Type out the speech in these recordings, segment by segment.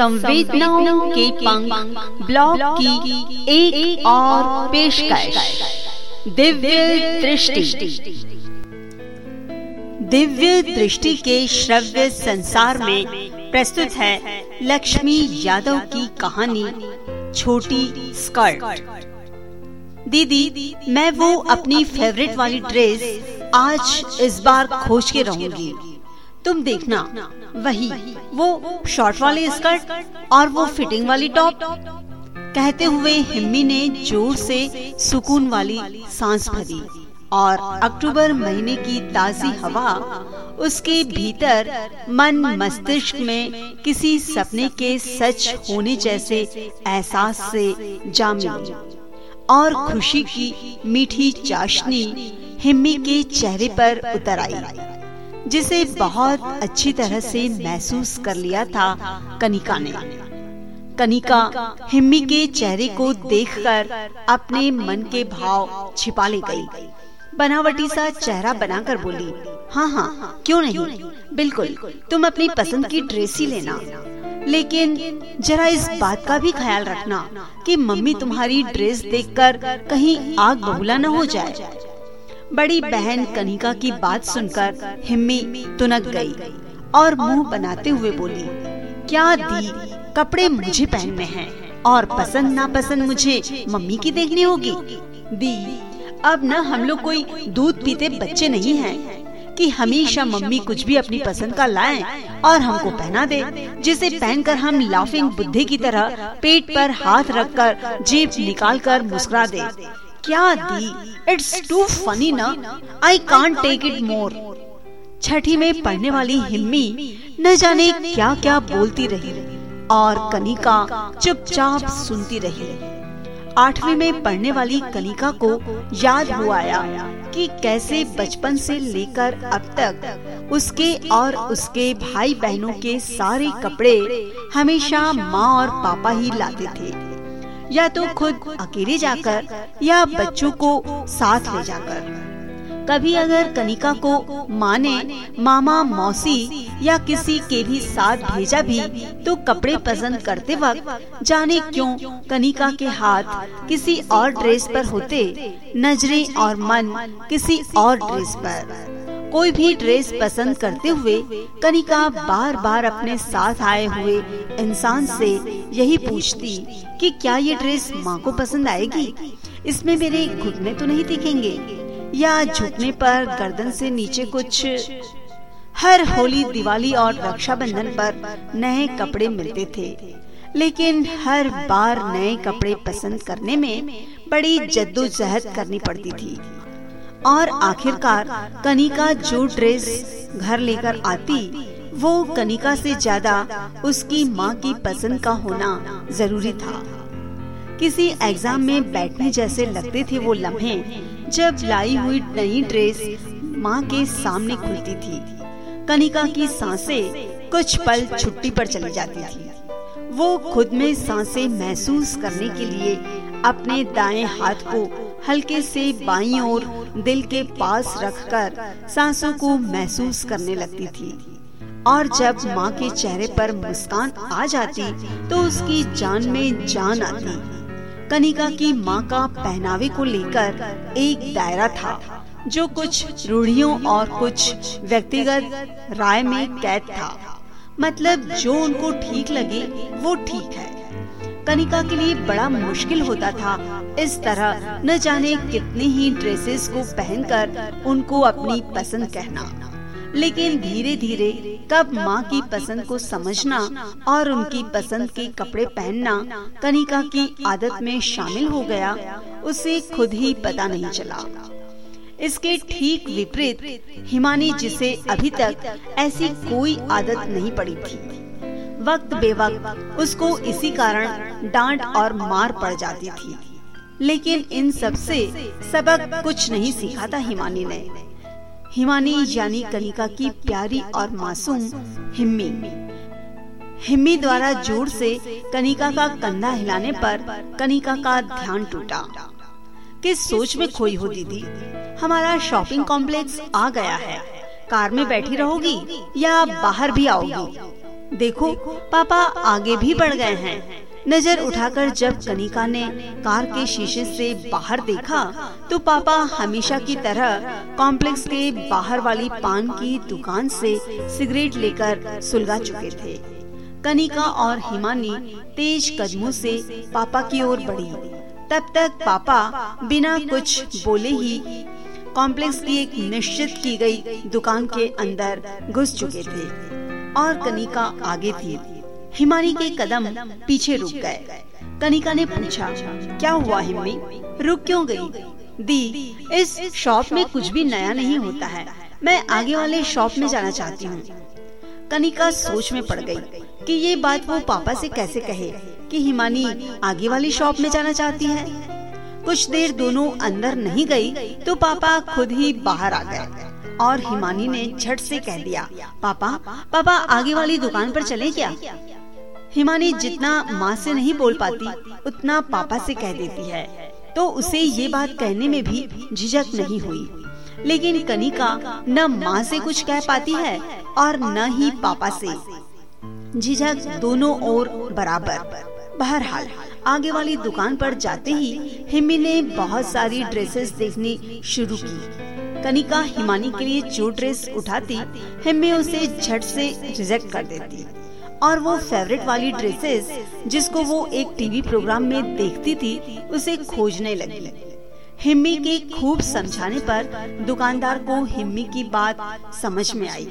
संवेदनाओं के पंख ब्लॉग की एक, एक और पेशकश। दिव्य दृष्टि। दिव्य दृष्टि के श्रव्य संसार में प्रस्तुत है लक्ष्मी यादव की कहानी छोटी स्कर्ट। दीदी मैं वो अपनी फेवरेट वाली ड्रेस आज इस बार खोज के रहूँगी। तुम देखना। वही, वो शॉर्ट वाली स्कर्ट और वो फिटिंग वाली टॉप कहते हुए हिम्मी ने ज़ोर से सुकून वाली सांस भरी और अक्टूबर महीने की ताजी हवा उसके भीतर मन मस्तिष्क में किसी सपने के सच होने जैसे एहसास से जा मिली और खुशी की मीठी चाशनी हिम्मी के चेहरे पर उतर आई। जिसे बहुत अच्छी तरह से महसूस कर लिया था कनिका ने। कनिका हिम्मी के चेहरे को देखकर अपने मन के भाव छिपा ले गई। बनावटी सा चेहरा बनाकर बोली हाँ हाँ क्यों नहीं? बिल्कुल, तुम अपनी पसंद की ड्रेस ही लेना। लेकिन जरा इस बात का भी ख्याल रखना कि मम्मी तुम्हारी ड्रेस देखकर कहीं आग बबूला न हो जाए। बड़ी बहन कनिका की बात सुनकर हिम्मी तुनक गई और मुँह बनाते हुए बोली, क्या दी, कपड़े मुझे पहनने हैं और पसंद ना पसंद मुझे मम्मी की देखनी होगी? दी, अब न हम लोग कोई दूध पीते बच्चे नहीं हैं कि हमेशा मम्मी कुछ भी अपनी पसंद का लाएँ और हमको पहना दे, जिसे पहनकर हम लाफिंग बुद्धि की तरह पेट पर हाथ रखकर जेब निकालकर मुस्कुरा दे। क्या दी? इट्स टू फनी ना? I can't take it more छठी में पढ़ने वाली हिम्मी न जाने क्या क्या बोलती रही और कनिका चुपचाप सुनती रही। आठवीं में पढ़ने वाली कनिका को याद हुआ आया कि कैसे बचपन से लेकर अब तक उसके और उसके भाई बहनों के सारे कपड़े हमेशा माँ और पापा ही लाते थे। या तो खुद अकेले जाकर या बच्चों को साथ ले जाकर। कभी अगर कनिका को माँ ने मामा, मौसी या किसी के भी साथ भेजा भी तो कपड़े पसंद करते वक्त जाने क्यों कनिका के हाथ किसी और ड्रेस पर होते, नज़रें और मन किसी और ड्रेस पर। कोई भी ड्रेस पसंद करते हुए कनिका बार बार अपने साथ आए हुए इंसान से यही पूछती कि क्या ये ड्रेस माँ को पसंद आएगी? इसमें मेरे घुटने तो नहीं दिखेंगे या झुकने पर गर्दन से नीचे कुछ हर होली, दिवाली और रक्षाबंधन पर नए कपड़े मिलते थे। लेकिन हर बार नए कपड़े पसंद करने में बड़ी जद्दोजहद करनी पड़ती थी। और आखिरकार कनिका जो ड्रेस घर लेकर आती, वो कनिका से ज़्यादा उसकी माँ की पसंद का होना ज़रूरी था। किसी एग्ज़ाम में बैठने जैसे लगते थे वो लम्हे, जब लाई हुई नई ड्रेस माँ के सामने खुलती थी। कनिका की साँसें कुछ पल छुट्टी पर चली जाती थी। वो खुद में साँसें महसूस करने के लिए अपने दाएँ हाथ को हल्के से बाई ओर दिल के पास रखकर सांसों को महसूस करने लगती थी। और जब माँ के चेहरे पर मुस्कान आ जाती तो उसकी जान में जान आती। कनिका की माँ का पहनावे को लेकर एक दायरा था, जो कुछ रूढ़ियों और कुछ व्यक्तिगत राय में कैद था। मतलब जो उनको ठीक लगे, वो ठीक है। कनिका के लिए बड़ा मुश्किल होता था। इस तरह न जाने कितनी ही ड्रेसेस को पहनकर उनको अपनी पसंद कहना। लेकिन धीरे धीरे कब माँ की पसंद को समझना और उनकी पसंद के कपड़े पहनना कनिका की आदत में शामिल हो गया, उसे खुद ही पता नहीं चला। इसके ठीक विपरीत, हिमानी जिसे अभी तक ऐसी कोई आदत नहीं पड़ी थी। वक्त बेवक्त उसको इसी कारण डांट और मार पड़ जाती थी। लेकिन इन सबसे सबक कुछ नहीं सीखा था हिमानी ने। हिमानी यानी कनिका की प्यारी और मासूम हिम्मी। हिम्मी द्वारा ज़ोर से कनिका का कंधा हिलाने पर कनिका का ध्यान टूटा। किस सोच में खोई हो दीदी? हमारा शॉपिंग कॉम्प्लेक्स आ गया है। कार में बैठी रहोगी या बाहर भी आओगी? देखो, पापा आगे भी बढ़ गए हैं। नज़र उठाकर जब कनिका ने कार के शीशे से बाहर देखा तो पापा हमेशा की तरह कॉम्प्लेक्स के बाहर वाली पान की दुकान से सिगरेट लेकर सुलगा चुके थे। कनिका और हिमानी तेज कदमों से पापा की ओर बढ़ी। तब तक पापा बिना कुछ बोले ही कॉम्प्लेक्स की एक निश्चित की गई दुकान के अंदर घुस चुके थे। और कनिका आगे थी। हिमानी के कदम पीछे रुक गए। कनिका ने पूछा, क्या हुआ हिम्मी? रुक क्यों गई? दी, इस शॉप में कुछ भी नया नहीं होता है। मैं आगे वाले शॉप में जाना चाहती हूँ। कनिका सोच में पड़ गई कि ये बात वो पापा से कैसे कहे कि हिमानी आगे वाली शॉप में जाना चाहती है। कुछ देर दोनों अंदर नहीं गई तो पापा खुद ही बाहर आ गए। और हिमानी ने झट से कह दिया, पापा पापा, आगे वाली दुकान पर चले क्या? हिमानी जितना माँ से नहीं बोल पाती, उतना पापा से कह देती है। तो उसे ये बात कहने में भी झिझक नहीं हुई। लेकिन कनिका न माँ से कुछ कह पाती है और न ही पापा से। झिझक दोनों ओर बराबर। बहरहाल, आगे वाली दुकान पर जाते ही हिमी ने बहुत सारी ड्रेसेस देखनी शुरू की। कनिका हिमानी के लिए जो ड्रेस उठाती, हिम्मी उसे झट से रिजेक्ट कर देती। और वो फेवरेट वाली ड्रेसेस जिसको वो एक टीवी प्रोग्राम में देखती थी, उसे खोजने लगी। हिम्मी के खूब समझाने पर दुकानदार को हिम्मी की बात समझ में आई।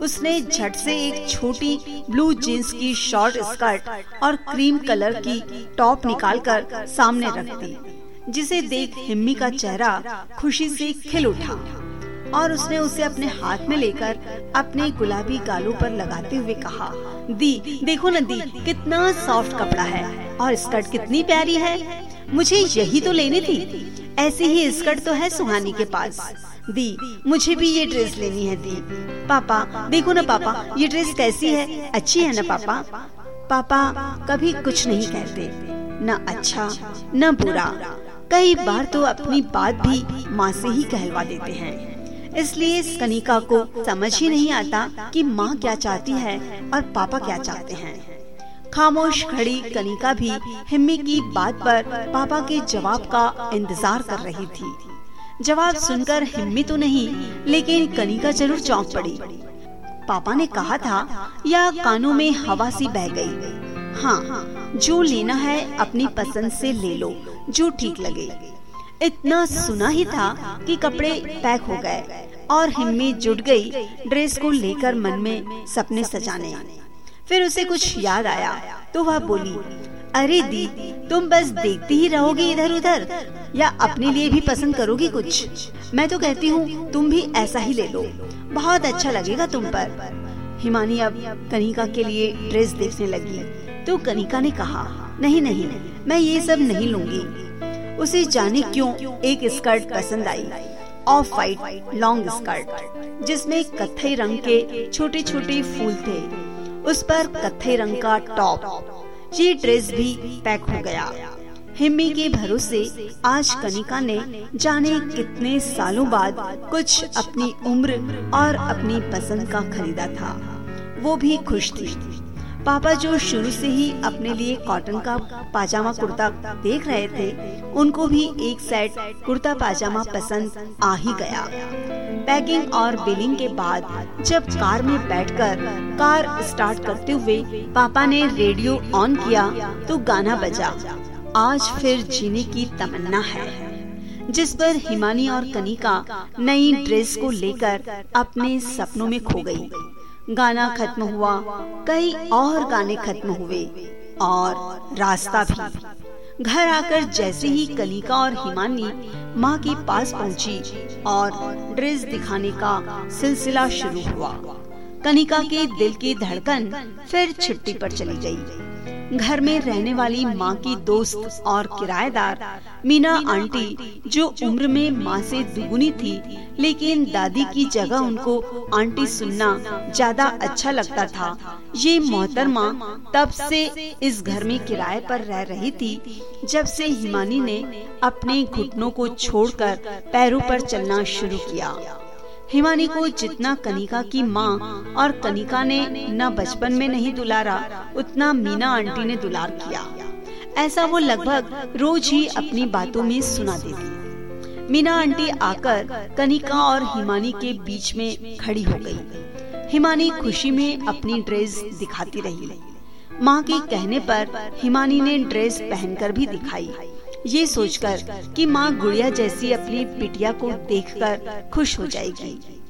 उसने झट से एक छोटी ब्लू जींस की शॉर्ट स्कर्ट और क्रीम कलर की टॉप निकालकर सामने रख दी। जिसे देख हिम्मी का चेहरा खुशी से खिल उठा। और उसने उसे अपने हाथ में लेकर अपने गुलाबी गालों पर लगाते हुए कहा दी देखो न दी कितना सॉफ्ट कपड़ा है। और स्कर्ट कितनी प्यारी है। मुझे यही तो लेनी थी। ऐसी ही स्कर्ट तो है सुहानी के पास। दी मुझे भी ये ड्रेस लेनी है दी। पापा देखो ना पापा ये ड्रेस कैसी है? अच्छी है ना पापा? पापा? कभी कुछ नहीं कहते। न अच्छा न बुरा कई बार तो अपनी बात भी माँ से ही कहलवा देते हैं। इसलिए कनिका को समझ ही नहीं आता कि माँ क्या चाहती है और पापा क्या चाहते हैं। खामोश खड़ी कनिका भी हिम्मी की बात पर पापा के जवाब का इंतज़ार कर रही थी। जवाब सुनकर हिम्मी तो नहीं, लेकिन कनिका ज़रूर चौंक पड़ी। पापा ने कहा था, या कानों में हवा सी बह गई। हाँ जो लेना है अपनी पसंद से ले लो। जो ठीक लगे। इतना सुना ही था कि कपड़े पैक हो गए और हिम्मी जुट गई ड्रेस को लेकर मन में सपने सजाने। फिर उसे कुछ याद आया तो वह बोली, अरे दी, तुम बस देखती ही रहोगी इधर उधर या अपने लिए भी पसंद करोगी कुछ? मैं तो कहती हूँ, तुम भी ऐसा ही ले लो। बहुत अच्छा लगेगा तुम पर। हिमानी अब कनिका के लिए ड्रेस देखने लगी। तो कनिका ने कहा नहीं नहीं, मैं ये सब नहीं लूँगी। उसे जाने क्यों एक स्कर्ट पसंद आई? ऑफ़ वाइट लॉन्ग स्कर्ट जिसमें कत्थई रंग के छोटे छोटे फूल थे। उस पर कत्थई रंग का टॉप ये ड्रेस भी पैक हो गया। हिम्मी के भरोसे आज कनिका ने जाने कितने सालों बाद कुछ अपनी उम्र और अपनी पसंद का खरीदा था। वो भी खुश थी। पापा जो शुरू से ही अपने लिए कॉटन का पाजामा कुर्ता देख रहे थे, उनको भी एक सेट कुर्ता पाजामा पसंद आ ही गया। पैकिंग और बिलिंग के बाद जब कार में बैठकर कार स्टार्ट करते हुए पापा ने रेडियो ऑन किया तो गाना बजा। आज फिर जीने की तमन्ना है। जिस पर हिमानी और कनिका नई ड्रेस को लेकर अपने सपनों में खो गई। गाना खत्म हुआ, कई और गाने खत्म हुए, और रास्ता भी घर आकर जैसे ही कलिका और हिमानी माँ के पास पहुँची और ड्रेस दिखाने का सिलसिला शुरू हुआ कनिका के दिल की धड़कन फिर छुट्टी पर चली गई। घर में रहने वाली माँ की दोस्त और किराएदार, मीना आंटी, जो उम्र में माँ से दुगुनी थी, लेकिन दादी की जगह उनको आंटी सुनना ज़्यादा अच्छा लगता था। ये मोहतरमा तब से इस घर में किराए पर रह रही थी, जब से हिमानी ने अपने घुटनों को छोड़कर पैरों पर चलना शुरू किया। हिमानी को जितना कनिका की माँ और कनिका ने न बचपन में नहीं दुलारा, उतना मीना आंटी ने दुलार किया। ऐसा वो लगभग रोज ही अपनी बातों में सुना देती। मीना आंटी आकर कनिका और हिमानी के बीच में खड़ी हो गई। हिमानी खुशी में अपनी ड्रेस दिखाती रही। माँ के कहने पर हिमानी ने ड्रेस पहनकर भी दिखाई। ये सोचकर कि माँ गुड़िया जैसी अपनी बिटिया को देखकर खुश हो जाएगी।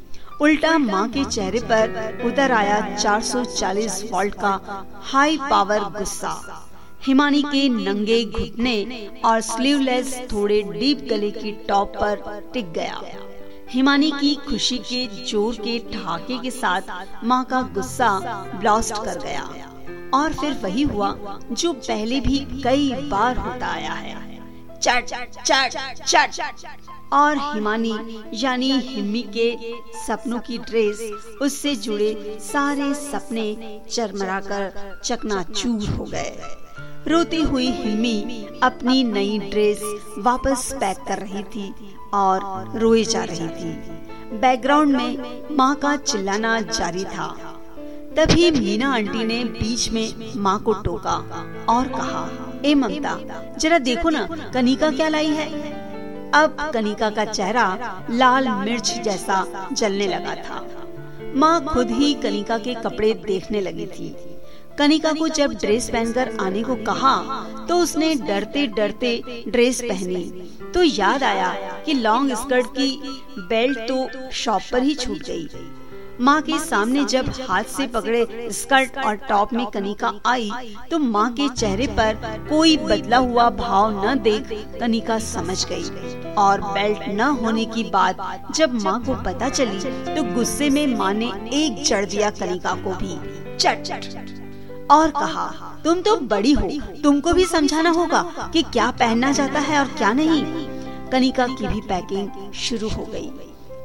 उल्टा माँ के चेहरे पर उतर आया 440 वोल्ट का हाई पावर गुस्सा। हिमानी के नंगे घुटने और स्लीवलेस थोड़े डीप गले की टॉप पर टिक गया। हिमानी की खुशी के ज़ोर के ठहाके के साथ माँ का गुस्सा ब्लास्ट कर गया। और फिर वही हुआ जो पहले भी कई बार होता आया है। चट और हिमानी, यानी हिम्मी के सपनों की ड्रेस, उससे जुड़े सारे सपने चरमराकर चकनाचूर हो गए। रोती हुई हिम्मी अपनी नई ड्रेस वापस पैक कर रही थी और रोए जा रही थी। बैकग्राउंड में माँ का चिल्लाना जारी था। तभी मीना आंटी ने बीच में माँ को टोका और कहा ए ममता, जरा देखो ना, कनिका क्या लाई है? अब कनिका का चेहरा लाल मिर्च जैसा जलने लगा था। माँ खुद ही कनिका के कपड़े देखने लगी थी। कनिका को जब ड्रेस पहनकर आने को कहा तो उसने डरते डरते ड्रेस पहनी। तो याद आया कि लॉन्ग स्कर्ट की बेल्ट तो शॉप पर ही छूट गई। माँ के सामने जब हाथ से पकड़े स्कर्ट और टॉप में कनिका आई तो माँ के चेहरे पर कोई बदला हुआ भाव न देख कनिका समझ गई। और बेल्ट न होने की बात जब माँ को पता चली तो गुस्से में माँ ने एक चढ़ दिया कनिका को भी। चट चट। और कहा, तुम तो बड़ी हो, तुमको भी समझाना होगा कि क्या पहनना जाता है और क्या नहीं? कनिका की भी पैकिंग शुरू हो गई।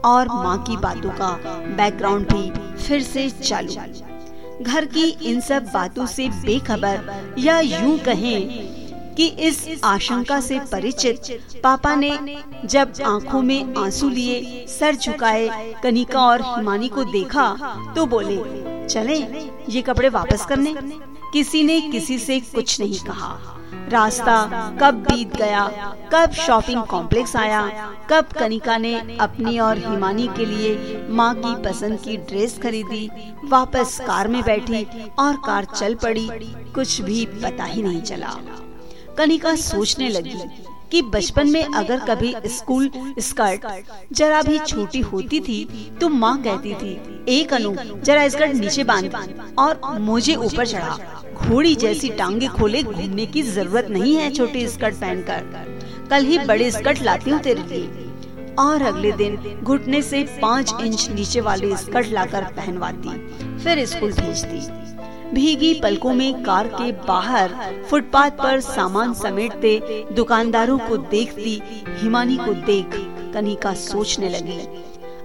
और माँ की बातों का बैकग्राउंड भी फिर से चालू। घर की इन सब बातों से बेखबर या यूँ कहें कि इस आशंका से परिचित पापा ने जब आँखों में आँसू लिए सर झुकाए कनिका और हिमानी को देखा तो बोले चले ये कपड़े वापस करने किसी ने किसी से कुछ नहीं कहा। रास्ता कब बीत गया, कब शॉपिंग कॉम्प्लेक्स आया, कब कनिका ने अपनी और हिमानी के लिए माँ की पसंद की ड्रेस खरीदी, वापस कार में बैठी और कार चल पड़ी, कुछ भी पता ही नहीं चला। कनिका सोचने लगी कि बचपन में अगर कभी स्कूल स्कर्ट जरा भी छोटी होती थी तो माँ कहती थी एक अनु जरा स्कर्ट नीचे बाँध और मुझे ऊपर चढ़ा। घोड़ी जैसी टांगे खोले घूमने की ज़रूरत नहीं है छोटे स्कर्ट पहनकर। कल ही बड़े स्कर्ट लाती हूँ तेरे लिए। और अगले दिन घुटने से पाँच इंच नीचे वाले स्कर्ट लाकर पहनवाती, फिर स्कूल भेजती। भीगी पलकों में कार के बाहर फुटपाथ पर सामान समेटते दुकानदारों को देखती, हिमानी को देख कनिका सोचने लगी।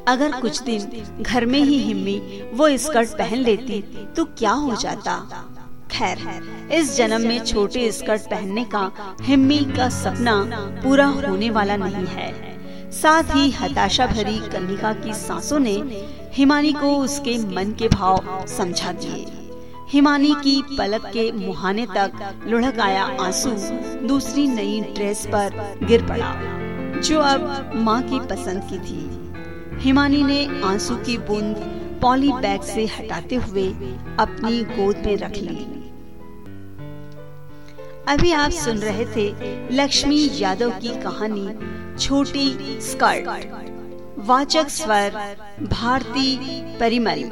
अगर कुछ दिन घर में ही हिम्मी वो स्कर्ट पहन लेती तो क्या हो जाता? खैर, इस जन्म में छोटे स्कर्ट पहनने का हिम्मी का सपना पूरा होने वाला नहीं है। साथ ही हताशा भरी कन्निका की सांसों ने हिमानी को उसके मन के भाव समझा दिए। हिमानी की पलक के मुहाने तक लुढ़क आया आँसू दूसरी नई ड्रेस पर गिर पड़ा, जो अब माँ की पसंद की थी। हिमानी ने आँसू की बूंद पॉली बैग से हटाते हुए अपनी गोद में रख ली। अभी आप सुन रहे थे लक्ष्मी यादव की कहानी, छोटी स्कर्ट। वाचक स्वर, भारती परिमल।